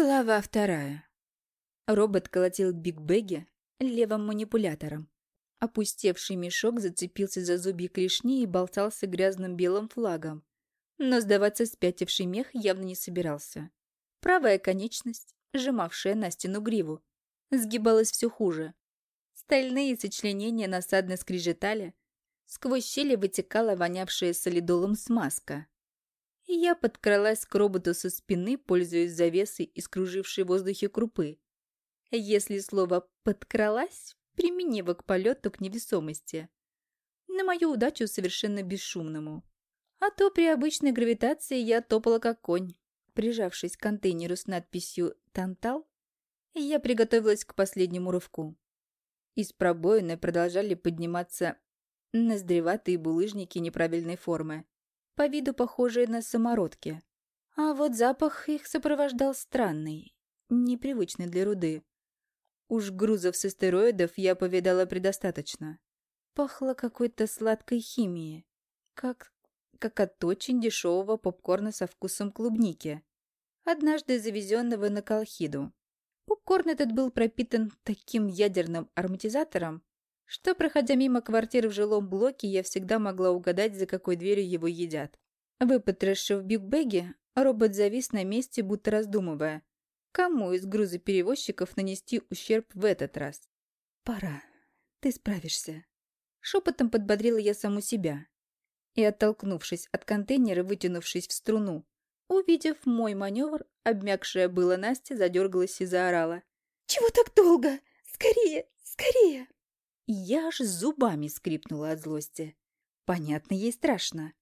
Глава вторая. Робот колотил бигбеги левым манипулятором. Опустевший мешок зацепился за зубья клешни и болтался грязным белым флагом. Но сдаваться спятивший мех явно не собирался. Правая конечность, сжимавшая на стену гриву, сгибалась все хуже. Стальные сочленения насадно скрежетали, сквозь щели вытекала вонявшая солидолом смазка и я подкралась к роботу со спины, пользуясь завесой из кружившей в воздухе крупы. Если слово «подкралась» применимо к полету к невесомости. На мою удачу совершенно бесшумному. А то при обычной гравитации я топала как конь. Прижавшись к контейнеру с надписью «Тантал», я приготовилась к последнему рывку. Из пробоины продолжали подниматься ноздреватые булыжники неправильной формы по виду похожие на самородки. А вот запах их сопровождал странный, непривычный для руды. Уж грузов с астероидов я повидала предостаточно. Пахло какой-то сладкой химией, как, как от очень дешевого попкорна со вкусом клубники, однажды завезенного на Колхиду. Попкорн этот был пропитан таким ядерным ароматизатором, что, проходя мимо квартиры в жилом блоке, я всегда могла угадать, за какой дверью его едят. Выпотрошив бигбеги, робот завис на месте, будто раздумывая, кому из грузоперевозчиков нанести ущерб в этот раз. «Пора. Ты справишься». Шепотом подбодрила я саму себя. И, оттолкнувшись от контейнера, вытянувшись в струну, увидев мой маневр, обмякшая была Настя задергалась и заорала. «Чего так долго? Скорее! Скорее!» Я аж зубами скрипнула от злости. Понятно, ей страшно.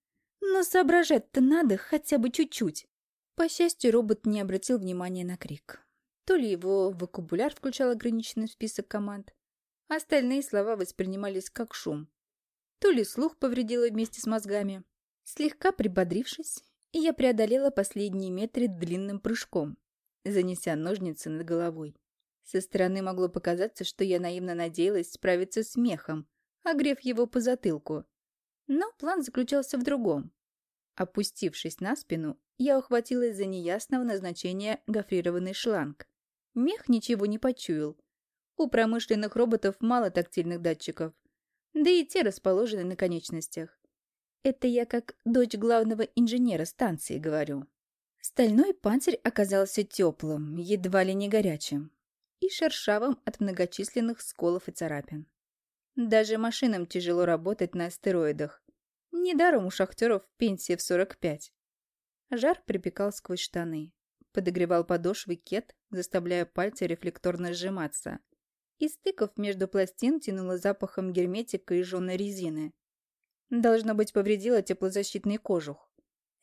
Но соображать-то надо хотя бы чуть-чуть. По счастью, робот не обратил внимания на крик. То ли его вокабуляр включал ограниченный список команд, а остальные слова воспринимались как шум. То ли слух повредило вместе с мозгами. Слегка прибодрившись, я преодолела последние метры длинным прыжком, занеся ножницы над головой. Со стороны могло показаться, что я наивно надеялась справиться с мехом, огрев его по затылку. Но план заключался в другом. Опустившись на спину, я ухватилась за неясного назначения гофрированный шланг. Мех ничего не почуял. У промышленных роботов мало тактильных датчиков, да и те расположены на конечностях. Это я как дочь главного инженера станции говорю. Стальной панцирь оказался теплым, едва ли не горячим и шершавым от многочисленных сколов и царапин. Даже машинам тяжело работать на астероидах. Недаром у шахтеров пенсия в 45. Жар припекал сквозь штаны. Подогревал подошвы кет, заставляя пальцы рефлекторно сжиматься. И стыков между пластин тянуло запахом герметика и жженой резины. Должно быть, повредила теплозащитный кожух.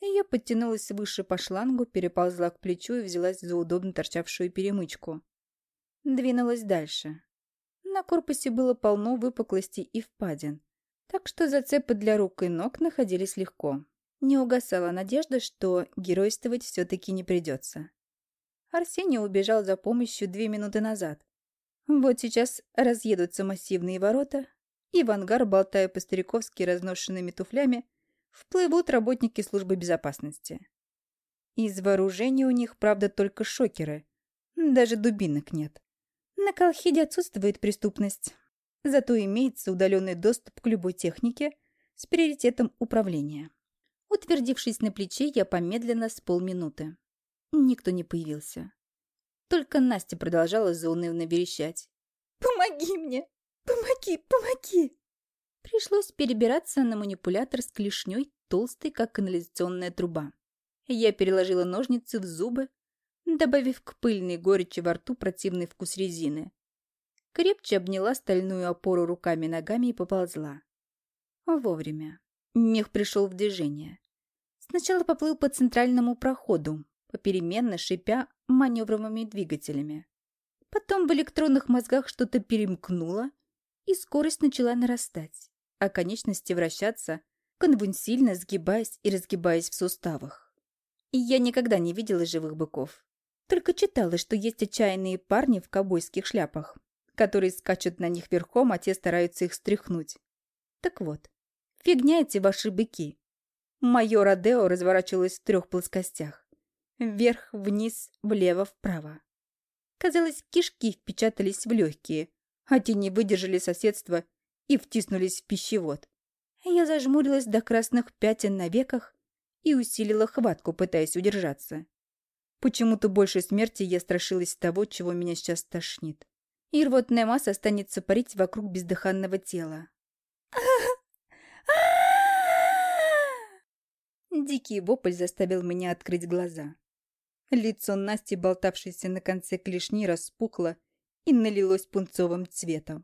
Я подтянулась выше по шлангу, переползла к плечу и взялась за удобно торчавшую перемычку. Двинулась дальше. На корпусе было полно выпуклостей и впадин, так что зацепы для рук и ног находились легко. Не угасала надежда, что геройствовать все-таки не придется. Арсений убежал за помощью две минуты назад. Вот сейчас разъедутся массивные ворота, и в ангар, болтая по-стариковски разношенными туфлями, вплывут работники службы безопасности. Из вооружения у них, правда, только шокеры. Даже дубинок нет. На Колхиде отсутствует преступность. Зато имеется удаленный доступ к любой технике с приоритетом управления. Утвердившись на плече, я помедленно с полминуты. Никто не появился. Только Настя продолжала заунывно верещать. «Помоги мне! Помоги! Помоги!» Пришлось перебираться на манипулятор с клешней, толстой, как канализационная труба. Я переложила ножницы в зубы, добавив к пыльной горечи во рту противный вкус резины. Крепче обняла стальную опору руками-ногами и поползла. Вовремя. Мех пришел в движение. Сначала поплыл по центральному проходу, попеременно шипя маневровыми двигателями. Потом в электронных мозгах что-то перемкнуло, и скорость начала нарастать, а конечности вращаться, конвульсивно сгибаясь и разгибаясь в суставах. И я никогда не видела живых быков. Только читала, что есть отчаянные парни в ковбойских шляпах, которые скачут на них верхом, а те стараются их стряхнуть. Так вот, фигня эти ваши быки. Мое Родео разворачивалось в трех плоскостях. Вверх, вниз, влево, вправо. Казалось, кишки впечатались в легкие, а те не выдержали соседства и втиснулись в пищевод. Я зажмурилась до красных пятен на веках и усилила хватку, пытаясь удержаться. Почему-то больше смерти я страшилась того, чего меня сейчас тошнит. И рвотная масса останется парить вокруг бездыханного тела. Дикий вопль заставил меня открыть глаза. Лицо Насти, болтавшееся на конце клешни, распухло и налилось пунцовым цветом.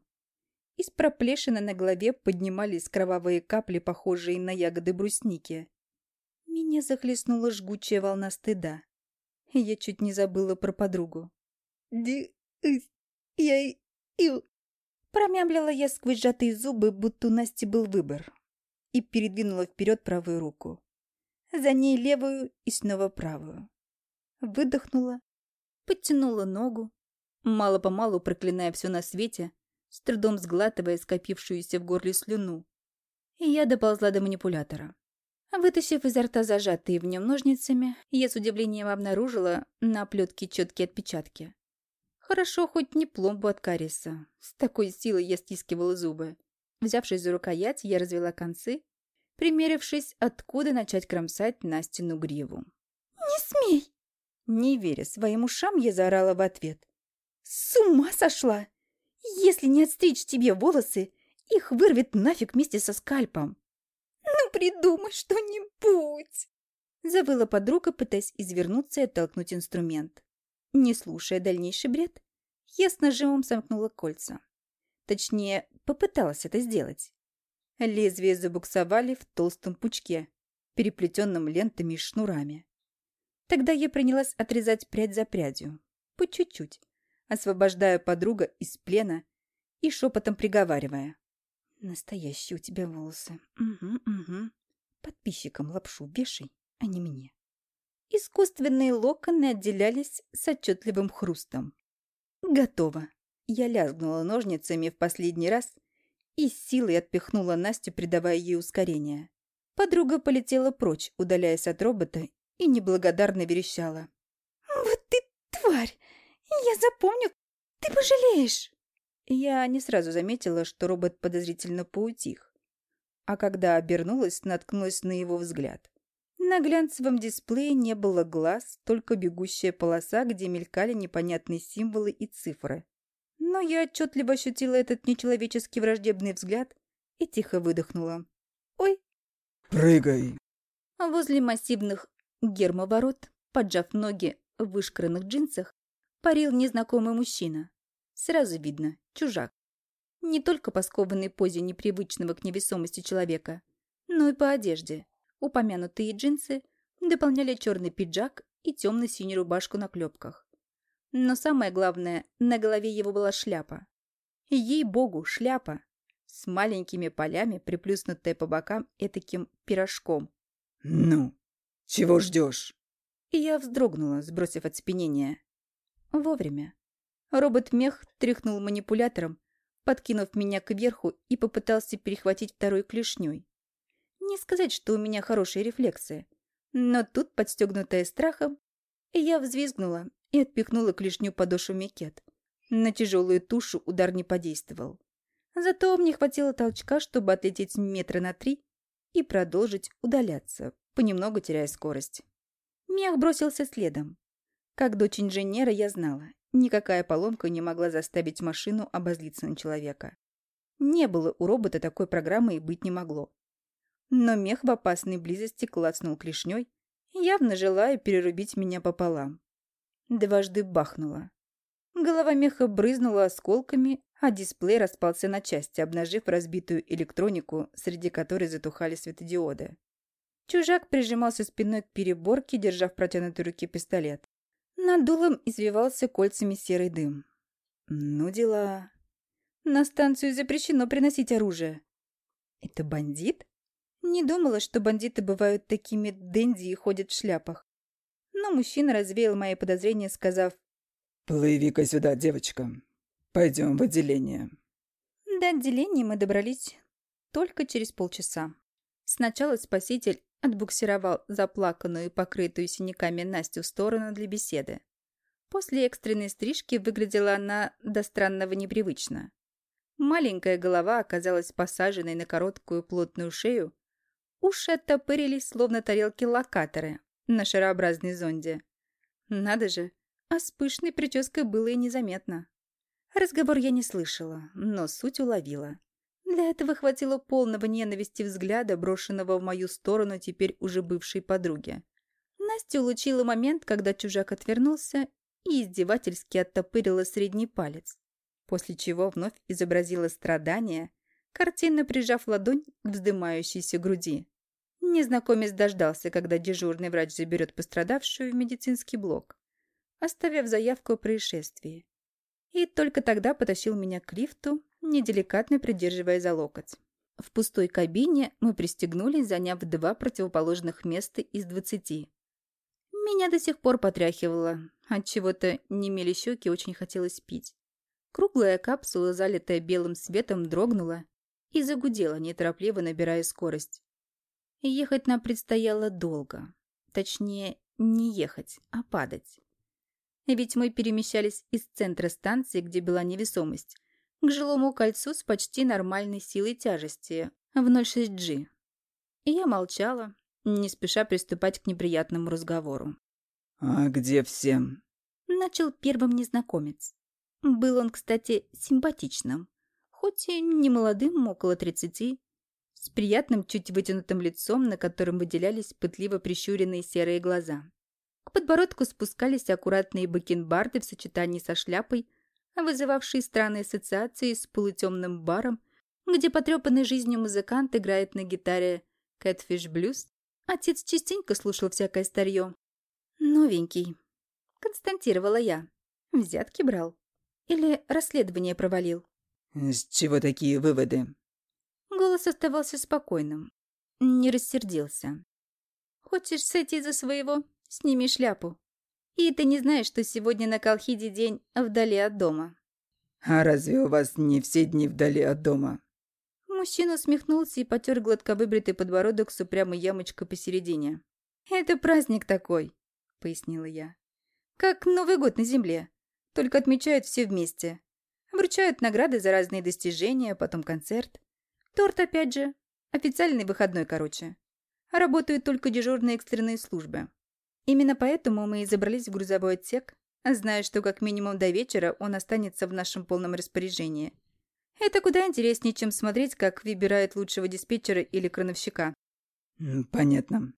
Из проплешины на голове поднимались кровавые капли, похожие на ягоды брусники. Меня захлестнула жгучая волна стыда. Я чуть не забыла про подругу. «Ди... я... и...» Промямлила я сквозь сжатые зубы, будто у Насти был выбор, и передвинула вперед правую руку. За ней левую и снова правую. Выдохнула, подтянула ногу, мало-помалу проклиная все на свете, с трудом сглатывая скопившуюся в горле слюну. И я доползла до манипулятора. Вытащив изо рта зажатые в нем ножницами, я с удивлением обнаружила на оплетке четкие отпечатки. Хорошо, хоть не пломбу от кариеса. С такой силой я стискивала зубы. Взявшись за рукоять, я развела концы, примерившись, откуда начать кромсать Настину гриву. «Не смей!» Не веря своим ушам, я заорала в ответ. «С ума сошла! Если не отстричь тебе волосы, их вырвет нафиг вместе со скальпом!» «Ну, придумай что-нибудь!» Завыла подруга, пытаясь извернуться и оттолкнуть инструмент. Не слушая дальнейший бред, я с нажимом сомкнула кольца. Точнее, попыталась это сделать. Лезвия забуксовали в толстом пучке, переплетенном лентами и шнурами. Тогда я принялась отрезать прядь за прядью, по чуть-чуть, освобождая подруга из плена и шепотом приговаривая. Настоящие у тебя волосы. Угу, угу. Подписчикам лапшу вешай, а не мне. Искусственные локоны отделялись с отчетливым хрустом. Готово. Я лязгнула ножницами в последний раз и силой отпихнула Настю, придавая ей ускорение. Подруга полетела прочь, удаляясь от робота, и неблагодарно верещала. «Вот ты тварь! Я запомню, ты пожалеешь!» Я не сразу заметила, что робот подозрительно поутих. А когда обернулась, наткнулась на его взгляд. На глянцевом дисплее не было глаз, только бегущая полоса, где мелькали непонятные символы и цифры. Но я отчетливо ощутила этот нечеловеческий враждебный взгляд и тихо выдохнула. «Ой!» «Прыгай!» Возле массивных гермоворот, поджав ноги в вышкранных джинсах, парил незнакомый мужчина. Сразу видно, чужак. Не только по скованной позе непривычного к невесомости человека, но и по одежде. Упомянутые джинсы дополняли черный пиджак и темно-синюю рубашку на клепках. Но самое главное, на голове его была шляпа. Ей-богу, шляпа! С маленькими полями, приплюснутая по бокам этаким пирожком. «Ну, чего ждешь?» И я вздрогнула, сбросив оцепенение. Вовремя. Робот-мех тряхнул манипулятором, подкинув меня кверху и попытался перехватить второй клешней. Не сказать, что у меня хорошие рефлексы, но тут, подстегнутая страхом, я взвизгнула и отпихнула клешню подошву мекет. На тяжелую тушу удар не подействовал. Зато мне хватило толчка, чтобы отлететь метра на три и продолжить удаляться, понемногу теряя скорость. Мех бросился следом. Как дочь инженера я знала, Никакая поломка не могла заставить машину обозлиться на человека. Не было у робота такой программы и быть не могло. Но мех в опасной близости клацнул клешней, явно желая перерубить меня пополам. Дважды бахнуло. Голова меха брызнула осколками, а дисплей распался на части, обнажив разбитую электронику, среди которой затухали светодиоды. Чужак прижимался спиной к переборке, держа в протянутой руке пистолет. Над дулом извивался кольцами серый дым. Ну дела. На станцию запрещено приносить оружие. Это бандит? Не думала, что бандиты бывают такими денди и ходят в шляпах. Но мужчина развеял мои подозрения, сказав... «Плыви-ка сюда, девочка. Пойдем в отделение». До отделения мы добрались только через полчаса. Сначала спаситель отбуксировал заплаканную и покрытую синяками Настю в сторону для беседы. После экстренной стрижки выглядела она до странного непривычно. Маленькая голова оказалась посаженной на короткую плотную шею, уши оттопырились, словно тарелки-локаторы на шарообразной зонде. Надо же, а с пышной прической было и незаметно. Разговор я не слышала, но суть уловила. Для этого хватило полного ненависти взгляда, брошенного в мою сторону теперь уже бывшей подруги. Настя улучила момент, когда чужак отвернулся и издевательски оттопырила средний палец, после чего вновь изобразила страдание, картинно прижав ладонь к вздымающейся груди. Незнакомец дождался, когда дежурный врач заберет пострадавшую в медицинский блок, оставив заявку о происшествии. И только тогда потащил меня к лифту, неделикатно придерживая за локоть. В пустой кабине мы пристегнулись, заняв два противоположных места из двадцати. Меня до сих пор потряхивало. От чего-то немели щеки, очень хотелось пить. Круглая капсула, залитая белым светом, дрогнула и загудела, неторопливо набирая скорость. Ехать нам предстояло долго. Точнее, не ехать, а падать. Ведь мы перемещались из центра станции, где была невесомость, к жилому кольцу с почти нормальной силой тяжести в 06G. И я молчала, не спеша приступать к неприятному разговору. «А где все?» Начал первым незнакомец. Был он, кстати, симпатичным, хоть и не молодым, около тридцати, с приятным, чуть вытянутым лицом, на котором выделялись пытливо прищуренные серые глаза. К подбородку спускались аккуратные бакенбарды в сочетании со шляпой, вызывавшие странные ассоциации с полутемным баром, где потрепанный жизнью музыкант играет на гитаре Catfish Blues. Отец частенько слушал всякое старье. «Новенький», — константировала я. Взятки брал. Или расследование провалил. «С чего такие выводы?» Голос оставался спокойным. Не рассердился. «Хочешь сойти за своего? Сними шляпу. И ты не знаешь, что сегодня на Колхиде день вдали от дома». «А разве у вас не все дни вдали от дома?» Мужчина усмехнулся и потер гладко выбритый подбородок с упрямой ямочкой посередине. «Это праздник такой», — пояснила я. «Как Новый год на земле. Только отмечают все вместе. Вручают награды за разные достижения, потом концерт. Торт опять же. Официальный выходной, короче. Работают только дежурные экстренные службы. Именно поэтому мы и забрались в грузовой отсек, зная, что как минимум до вечера он останется в нашем полном распоряжении. Это куда интереснее, чем смотреть, как выбирают лучшего диспетчера или крановщика. «Понятно.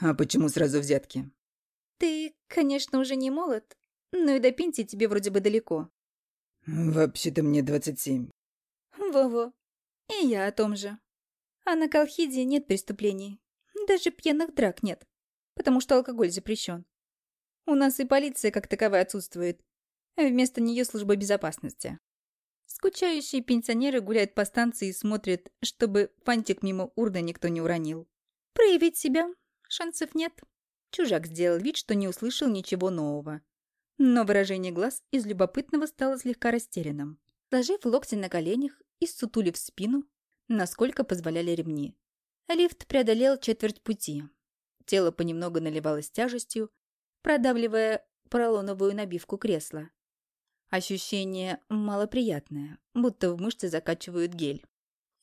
А почему сразу взятки?» «Ты, конечно, уже не молод, но и до пенсии тебе вроде бы далеко». «Вообще-то мне 27». «Во-во. И я о том же. А на Колхиде нет преступлений. Даже пьяных драк нет потому что алкоголь запрещен. У нас и полиция как таковая отсутствует, а вместо нее служба безопасности. Скучающие пенсионеры гуляют по станции и смотрят, чтобы фантик мимо урны никто не уронил. Проявить себя шансов нет. Чужак сделал вид, что не услышал ничего нового. Но выражение глаз из любопытного стало слегка растерянным. Сложив локти на коленях и сутулив спину, насколько позволяли ремни. Лифт преодолел четверть пути, Тело понемногу наливалось тяжестью, продавливая поролоновую набивку кресла. Ощущение малоприятное, будто в мышцы закачивают гель.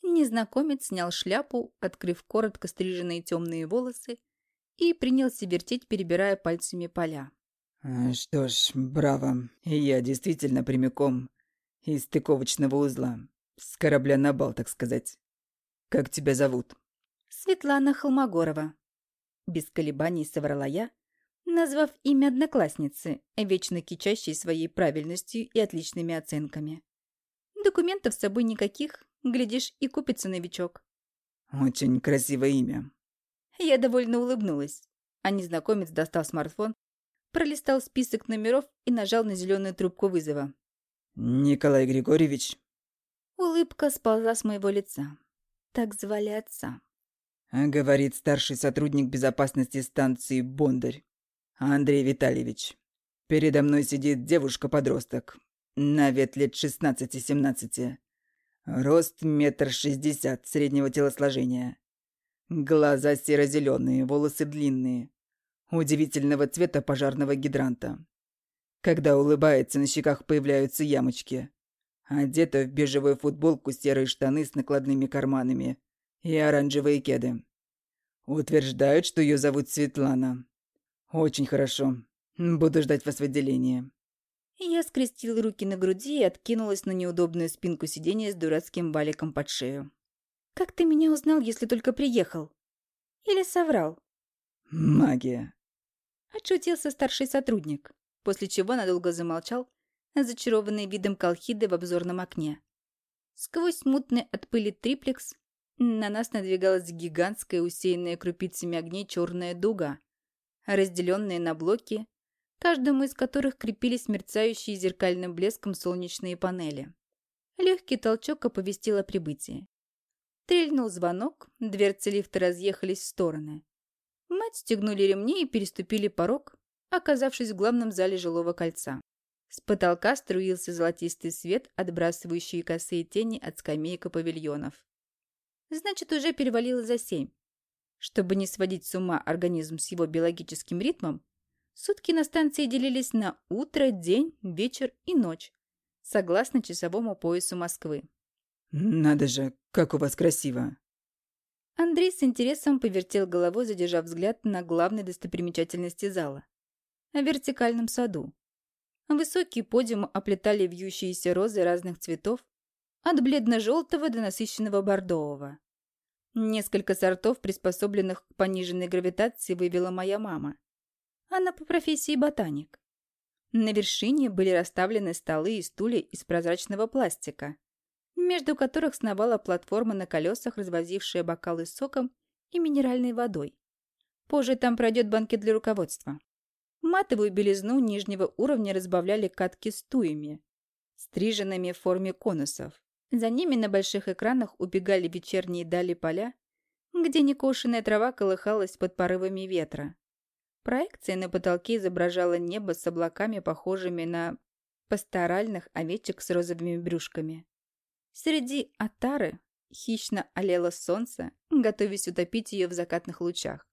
Незнакомец снял шляпу, открыв коротко стриженные темные волосы, и принялся вертеть, перебирая пальцами поля. «А, «Что ж, браво. Я действительно прямиком из стыковочного узла. С корабля на бал, так сказать. Как тебя зовут?» «Светлана Холмогорова», без колебаний соврала я, назвав имя одноклассницы, вечно кичащей своей правильностью и отличными оценками. Документов с собой никаких, глядишь, и купится новичок. Очень красивое имя. Я довольно улыбнулась, а незнакомец достал смартфон, пролистал список номеров и нажал на зеленую трубку вызова. «Николай Григорьевич?» Улыбка сползла с моего лица. Так звали отца. Говорит старший сотрудник безопасности станции Бондарь. Андрей Витальевич. Передо мной сидит девушка-подросток. На вид лет 16-17. Рост метр шестьдесят среднего телосложения. Глаза серо-зеленые, волосы длинные. Удивительного цвета пожарного гидранта. Когда улыбается, на щеках появляются ямочки. Одета в бежевую футболку, серые штаны с накладными карманами и оранжевые кеды. Утверждают, что ее зовут Светлана. Очень хорошо. Буду ждать вас в отделении. Я скрестил руки на груди и откинулась на неудобную спинку сиденья с дурацким валиком под шею. «Как ты меня узнал, если только приехал? Или соврал?» «Магия». Отшутился старший сотрудник, после чего надолго замолчал, зачарованный видом колхиды в обзорном окне. Сквозь мутный от пыли триплекс на нас надвигалась гигантская, усеянная крупицами огней черная дуга, разделенная на блоки, каждому из которых крепились мерцающие зеркальным блеском солнечные панели. Легкий толчок оповестил о прибытии. Трельнул звонок, дверцы лифта разъехались в стороны. Мы отстегнули ремни и переступили порог, оказавшись в главном зале жилого кольца. С потолка струился золотистый свет, отбрасывающий косые тени от скамеек и павильонов. Значит, уже перевалило за семь. Чтобы не сводить с ума организм с его биологическим ритмом, сутки на станции делились на утро, день, вечер и ночь, согласно часовому поясу Москвы. «Надо же, как у вас красиво!» Андрей с интересом повертел головой, задержав взгляд на главной достопримечательности зала – о вертикальном саду. Высокие подиумы оплетали вьющиеся розы разных цветов, от бледно-желтого до насыщенного бордового. Несколько сортов, приспособленных к пониженной гравитации, вывела моя мама. Она по профессии ботаник. На вершине были расставлены столы и стулья из прозрачного пластика, между которых сновала платформа на колесах, развозившая бокалы с соком и минеральной водой. Позже там пройдет банкет для руководства. Матовую белизну нижнего уровня разбавляли катки с туями, стриженными в форме конусов. За ними на больших экранах убегали вечерние дали поля, где некошенная трава колыхалась под порывами ветра. Проекция на потолке изображала небо с облаками, похожими на пасторальных овечек с розовыми брюшками. Среди отары хищно олело солнце, готовясь утопить ее в закатных лучах.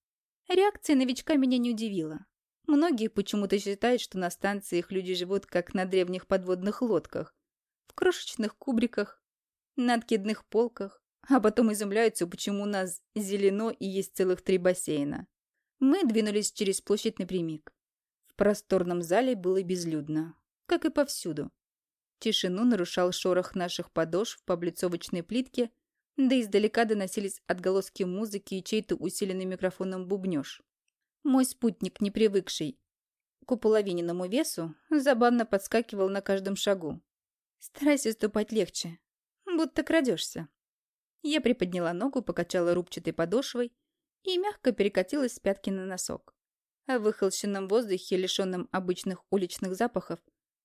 Реакция новичка меня не удивила. Многие почему-то считают, что на станциях люди живут как на древних подводных лодках, в крошечных кубриках, на откидных полках, а потом изумляются, почему у нас зелено и есть целых три бассейна. Мы двинулись через площадь напрямик. В просторном зале было безлюдно, как и повсюду. Тишину нарушал шорох наших подошв по облицовочной плитке, да издалека доносились отголоски музыки и чей-то усиленный микрофоном бубнёж. Мой спутник, не привыкший к уполовиненному весу, забавно подскакивал на каждом шагу. Старайся ступать легче, будто крадешься. Я приподняла ногу, покачала рубчатой подошвой и мягко перекатилась с пятки на носок. А в выхолщенном воздухе, лишенном обычных уличных запахов,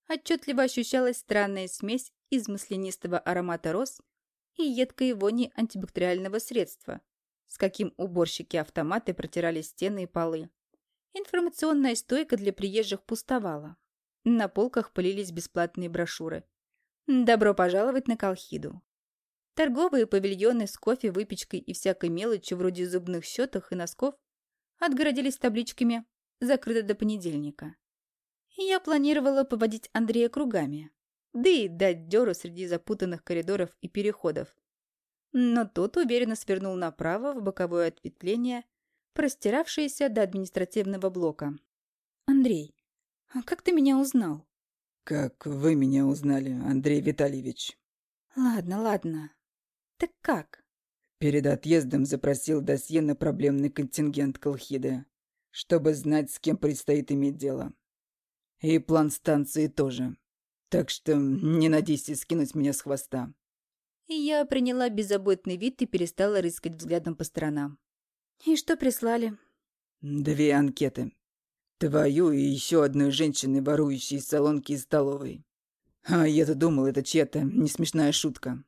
отчетливо ощущалась странная смесь из маслянистого аромата роз и едкой вони антибактериального средства, с каким уборщики-автоматы протирали стены и полы. Информационная стойка для приезжих пустовала. На полках пылились бесплатные брошюры. «Добро пожаловать на Колхиду». Торговые павильоны с кофе, выпечкой и всякой мелочью вроде зубных щеток и носков отгородились табличками «Закрыто до понедельника». Я планировала поводить Андрея кругами, да и дать дёру среди запутанных коридоров и переходов, но тот уверенно свернул направо в боковое ответвление, простиравшееся до административного блока. «Андрей, а как ты меня узнал?» «Как вы меня узнали, Андрей Витальевич?» «Ладно, ладно. Так как?» Перед отъездом запросил досье на проблемный контингент Колхиды, чтобы знать, с кем предстоит иметь дело. И план станции тоже. Так что не надейся скинуть меня с хвоста. Я приняла беззаботный вид и перестала рыскать взглядом по сторонам. «И что прислали?» «Две анкеты. Твою и еще одной женщины, ворующей из салонки и столовой. А я-то думал, это чья-то несмешная шутка».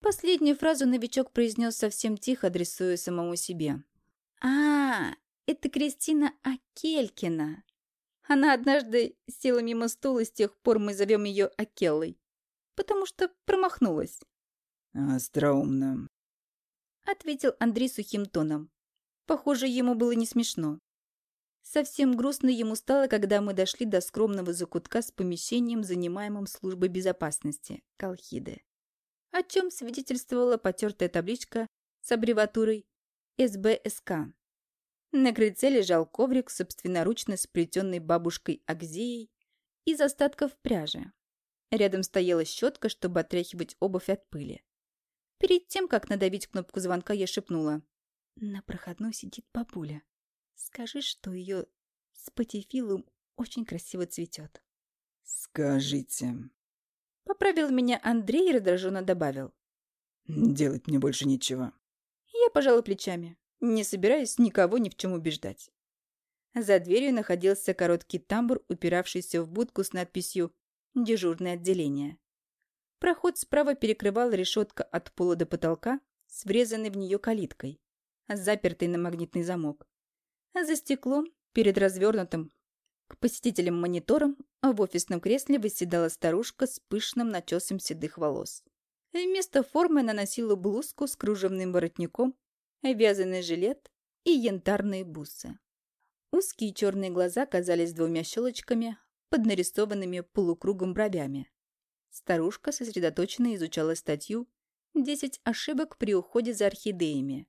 Последнюю фразу новичок произнес совсем тихо, адресуя самому себе. «А, это Кристина Акелькина. Она однажды села мимо стула, с тех пор мы зовем ее Акеллой, потому что промахнулась». Остроумно. ответил Андрей сухим тоном. Похоже, ему было не смешно. Совсем грустно ему стало, когда мы дошли до скромного закутка с помещением, занимаемым службой безопасности – Колхиды. О чем свидетельствовала потертая табличка с аббревиатурой СБСК. На крыльце лежал коврик, собственноручно сплетенный бабушкой Акзеей из остатков пряжи. Рядом стояла щетка, чтобы отряхивать обувь от пыли. Перед тем, как надавить кнопку звонка, я шепнула. На проходной сидит бабуля. Скажи, что ее спатифилум очень красиво цветет. Скажите. Поправил меня Андрей и раздраженно добавил. Делать мне больше нечего. Я пожала плечами, не собираясь никого ни в чем убеждать. За дверью находился короткий тамбур, упиравшийся в будку с надписью «Дежурное отделение». Проход справа перекрывала решетка от пола до потолка с врезанной в нее калиткой запертый на магнитный замок. За стеклом, перед развернутым к посетителям монитором, в офисном кресле восседала старушка с пышным начесом седых волос. Вместо формы она носила блузку с кружевным воротником, вязаный жилет и янтарные бусы. Узкие черные глаза казались двумя щелочками под нарисованными полукругом бровями. Старушка сосредоточенно изучала статью «10 ошибок при уходе за орхидеями»,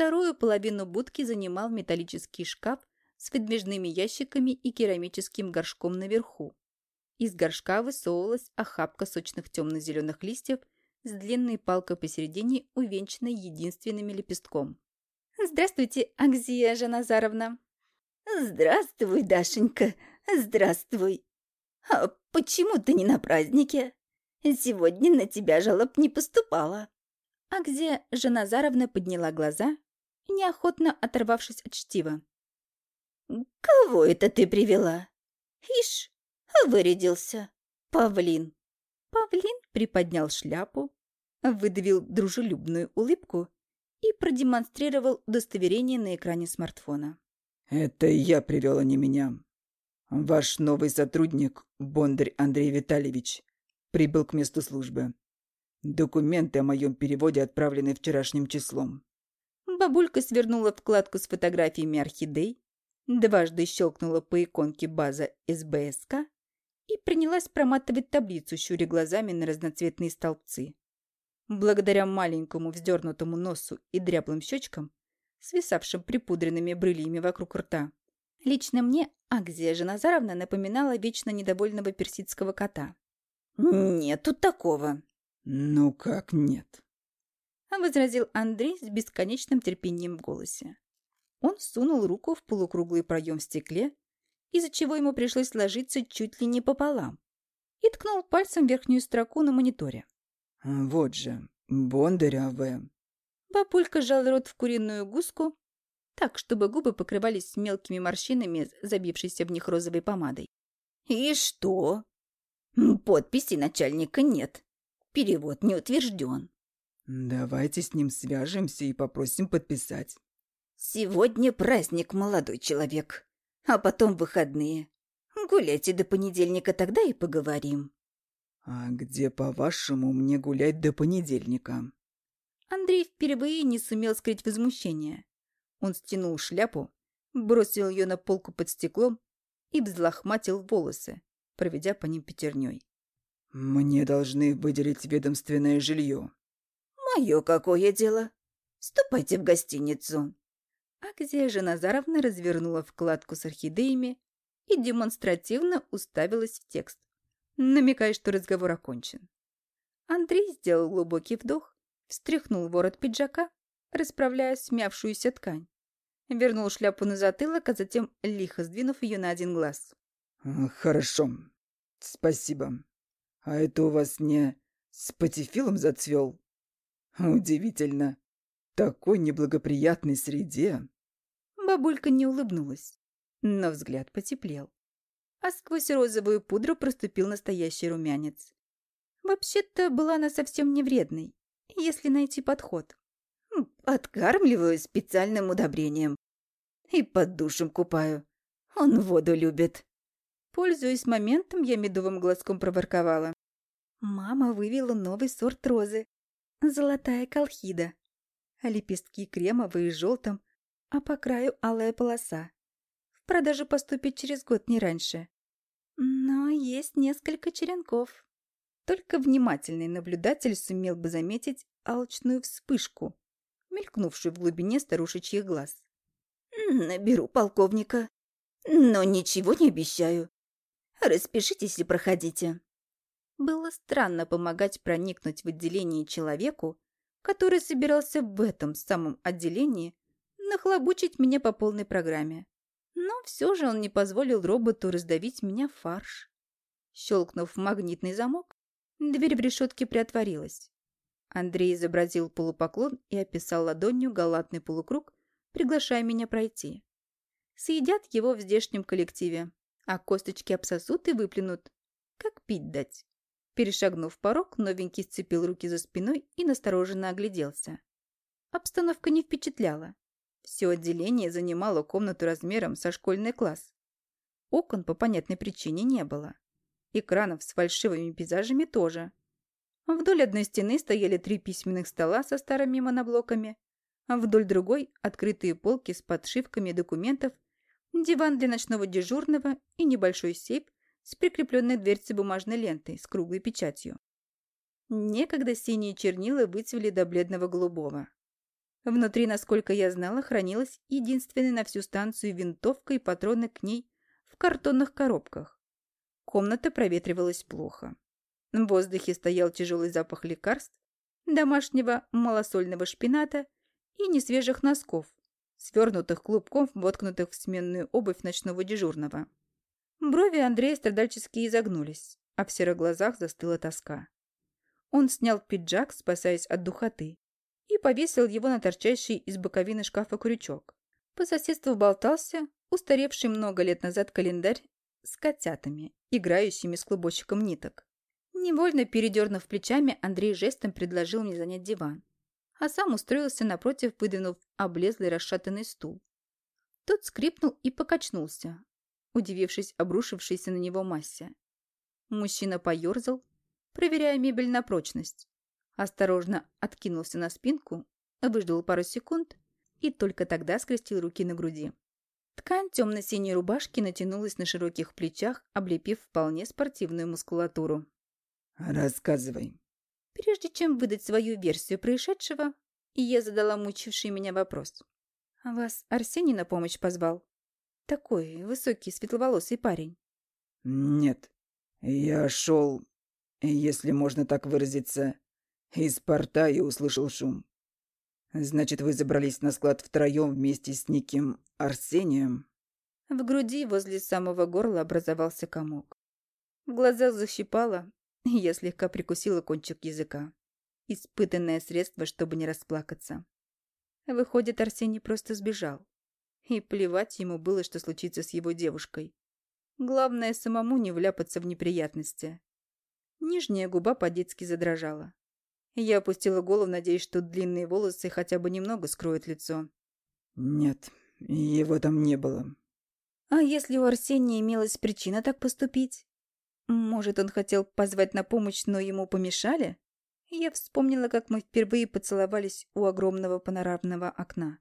Вторую половину будки занимал металлический шкаф с выдвижными ящиками и керамическим горшком наверху. Из горшка высовывалась охапка сочных темно-зеленых листьев с длинной палкой посередине, увенчанной единственным лепестком. «Здравствуйте, Акзия Жаназаровна!» «Здравствуй, Дашенька, здравствуй! А почему ты не на празднике? Сегодня на тебя жалоб не поступало». А где Жаназаровна подняла глаза, неохотно оторвавшись от чтива. «Кого это ты привела? Ишь, вырядился. Павлин». Павлин приподнял шляпу, выдавил дружелюбную улыбку и продемонстрировал удостоверение на экране смартфона. «Это я привел, а не меня. Ваш новый сотрудник, Бондарь Андрей Витальевич, прибыл к месту службы. Документы о моем переводе отправлены вчерашним числом. Бабулька свернула вкладку с фотографиями орхидей, дважды щелкнула по иконке база СБСК и принялась проматывать таблицу, щуря глазами на разноцветные столбцы. Благодаря маленькому вздернутому носу и дряблым щечкам, свисавшим припудренными брыльями вокруг рта, лично мне Акзия Жаназаровна напоминала вечно недовольного персидского кота. «Нет тут такого», «Ну как нет?» — возразил Андрей с бесконечным терпением в голосе. Он сунул руку в полукруглый проем в стекле, из-за чего ему пришлось ложиться чуть ли не пополам, и ткнул пальцем верхнюю строку на мониторе. «Вот же, Бондарь А.В.» Бабулька сжал рот в куриную гуску, так, чтобы губы покрывались мелкими морщинами, забившейся в них розовой помадой. «И что? Подписи начальника нет. Перевод не утвержден. Давайте с ним свяжемся и попросим подписать. Сегодня праздник, молодой человек. А потом выходные. Гуляйте до понедельника, тогда и поговорим. А где, по-вашему, мне гулять до понедельника? Андрей впервые не сумел скрыть возмущение. Он стянул шляпу, бросил ее на полку под стеклом и взлохматил волосы, проведя по ним пятерней. «Мне должны выделить ведомственное жилье». «Мое какое дело? Ступайте в гостиницу». Акзия же Назаровна развернула вкладку с орхидеями и демонстративно уставилась в текст, намекая, что разговор окончен. Андрей сделал глубокий вдох, встряхнул ворот пиджака, расправляя смявшуюся ткань. Вернул шляпу на затылок, а затем лихо сдвинув ее на один глаз. «Хорошо. Спасибо. А это у вас не с патифилом зацвел? Удивительно. Такой неблагоприятной среде. Бабулька не улыбнулась, но взгляд потеплел. А сквозь розовую пудру проступил настоящий румянец. Вообще-то была она совсем не вредной, если найти подход. Откармливаю специальным удобрением. И под душем купаю. Он воду любит. Пользуясь моментом, я медовым глазком проворковала. Мама вывела новый сорт розы. Золотая колхида. Лепестки кремовые и желтым, а по краю алая полоса. В продажу поступит через год, не раньше. Но есть несколько черенков. Только внимательный наблюдатель сумел бы заметить алчную вспышку, мелькнувшую в глубине старушечьих глаз. «Наберу полковника, но ничего не обещаю. Распишитесь и проходите». Было странно помогать проникнуть в отделение человеку, который собирался в этом самом отделении нахлобучить меня по полной программе. Но все же он не позволил роботу раздавить меня в фарш. Щелкнув магнитный замок, дверь в решетке приотворилась. Андрей изобразил полупоклон и описал ладонью галатный полукруг, приглашая меня пройти. Съедят его в здешнем коллективе, а косточки обсосут и выплюнут. Как пить дать? Перешагнув порог, новенький сцепил руки за спиной и настороженно огляделся. Обстановка не впечатляла. Все отделение занимало комнату размером со школьный класс. Окон по понятной причине не было. Экранов с фальшивыми пейзажами тоже. Вдоль одной стены стояли три письменных стола со старыми моноблоками, а вдоль другой – открытые полки с подшивками документов, диван для ночного дежурного и небольшой сейф с прикрепленной дверцей бумажной лентой с круглой печатью. Некогда синие чернила выцвели до бледного голубого. Внутри, насколько я знала, хранилась единственная на всю станцию винтовка и патроны к ней в картонных коробках. Комната проветривалась плохо. В воздухе стоял тяжелый запах лекарств, домашнего малосольного шпината и несвежих носков, свернутых клубком, воткнутых в сменную обувь ночного дежурного. Брови Андрея страдальчески изогнулись, а в серых глазах застыла тоска. Он снял пиджак, спасаясь от духоты, и повесил его на торчащий из боковины шкафа крючок. По соседству болтался устаревший много лет назад календарь с котятами, играющими с клубочком ниток. Невольно передернув плечами, Андрей жестом предложил мне занять диван, а сам устроился напротив, выдвинув облезлый расшатанный стул. Тот скрипнул и покачнулся, удивившись обрушившейся на него массе. Мужчина поерзал, проверяя мебель на прочность, осторожно откинулся на спинку, выждал пару секунд и только тогда скрестил руки на груди. Ткань темно-синей рубашки натянулась на широких плечах, облепив вполне спортивную мускулатуру. «Рассказывай». Прежде чем выдать свою версию происшедшего, я задала мучивший меня вопрос. «Вас Арсений на помощь позвал? Такой высокий, светловолосый парень». «Нет. Я шел, если можно так выразиться, из порта и услышал шум. Значит, вы забрались на склад втроем вместе с неким Арсением?» В груди возле самого горла образовался комок. В глазах защипало, и я слегка прикусила кончик языка. Испытанное средство, чтобы не расплакаться. Выходит, Арсений просто сбежал. И плевать ему было, что случится с его девушкой. Главное, самому не вляпаться в неприятности. Нижняя губа по-детски задрожала. Я опустила голову, надеясь, что длинные волосы хотя бы немного скроют лицо. «Нет, его там не было». «А если у Арсения имелась причина так поступить? Может, он хотел позвать на помощь, но ему помешали?» Я вспомнила, как мы впервые поцеловались у огромного панорамного окна,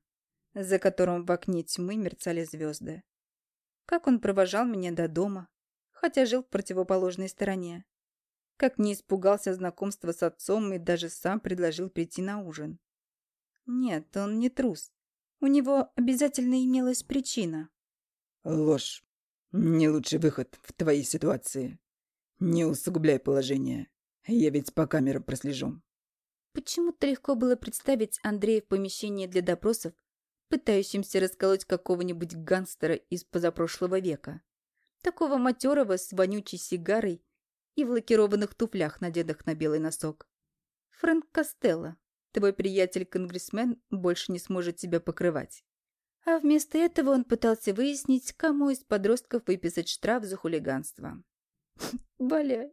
за которым в окне тьмы мерцали звезды. Как он провожал меня до дома, хотя жил в противоположной стороне как не испугался знакомства с отцом и даже сам предложил прийти на ужин. Нет, он не трус. У него обязательно имелась причина. Ложь. Не лучший выход в твоей ситуации. Не усугубляй положение. Я ведь по камерам прослежу. Почему-то легко было представить Андрея в помещении для допросов, пытающимся расколоть какого-нибудь гангстера из позапрошлого века. Такого матерого с вонючей сигарой и в лакированных туфлях, надетых на белый носок. Фрэнк Костелло, твой приятель-конгрессмен, больше не сможет тебя покрывать. А вместо этого он пытался выяснить, кому из подростков выписать штраф за хулиганство. Валя.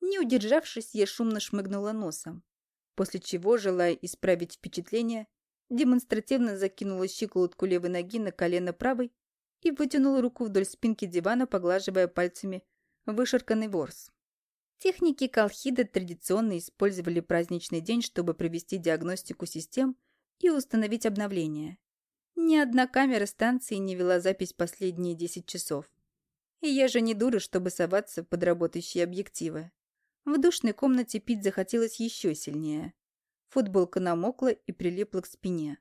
Не удержавшись, я шумно шмыгнула носом, после чего, желая исправить впечатление, демонстративно закинула щиколотку левой ноги на колено правой и вытянула руку вдоль спинки дивана, поглаживая пальцами вышарканный ворс. Техники Колхида традиционно использовали праздничный день, чтобы провести диагностику систем и установить обновление. Ни одна камера станции не вела запись последние 10 часов. И я же не дура, чтобы соваться под работающие объективы. В душной комнате пить захотелось еще сильнее. Футболка намокла и прилипла к спине.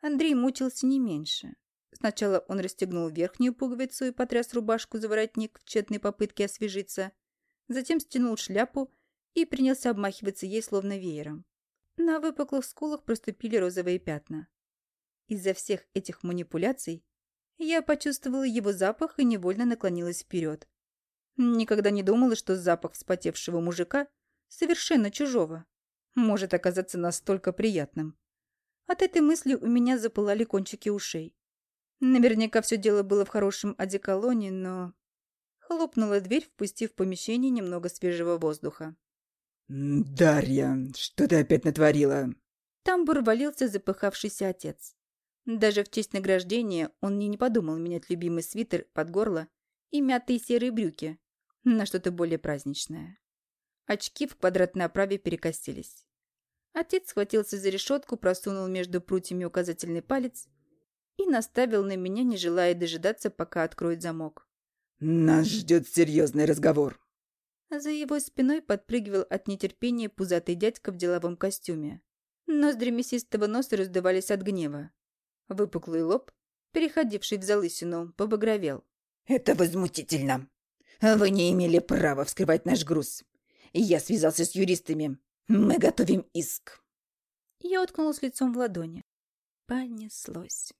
Андрей мучился не меньше. Сначала он расстегнул верхнюю пуговицу и потряс рубашку за воротник в тщетной попытке освежиться. Затем стянул шляпу и принялся обмахиваться ей словно веером. На выпуклых скулах проступили розовые пятна. Из-за всех этих манипуляций я почувствовала его запах и невольно наклонилась вперед. Никогда не думала, что запах вспотевшего мужика, совершенно чужого, может оказаться настолько приятным. От этой мысли у меня запылали кончики ушей. Наверняка все дело было в хорошем одеколоне, но... Хлопнула дверь, впустив в помещение немного свежего воздуха. «Дарья, что ты опять натворила?» Тамбур валился запыхавшийся отец. Даже в честь награждения он мне не подумал менять любимый свитер под горло и мятые серые брюки на что-то более праздничное. Очки в квадратной оправе перекосились. Отец схватился за решетку, просунул между прутьями указательный палец и наставил на меня, не желая дожидаться, пока откроет замок. «Нас ждет серьезный разговор». За его спиной подпрыгивал от нетерпения пузатый дядька в деловом костюме. Ноздри мясистого носа раздавались от гнева. Выпуклый лоб, переходивший в залысину, побагровел. «Это возмутительно. Вы не имели права вскрывать наш груз. Я связался с юристами. Мы готовим иск». Я уткнулась лицом в ладони. Понеслось.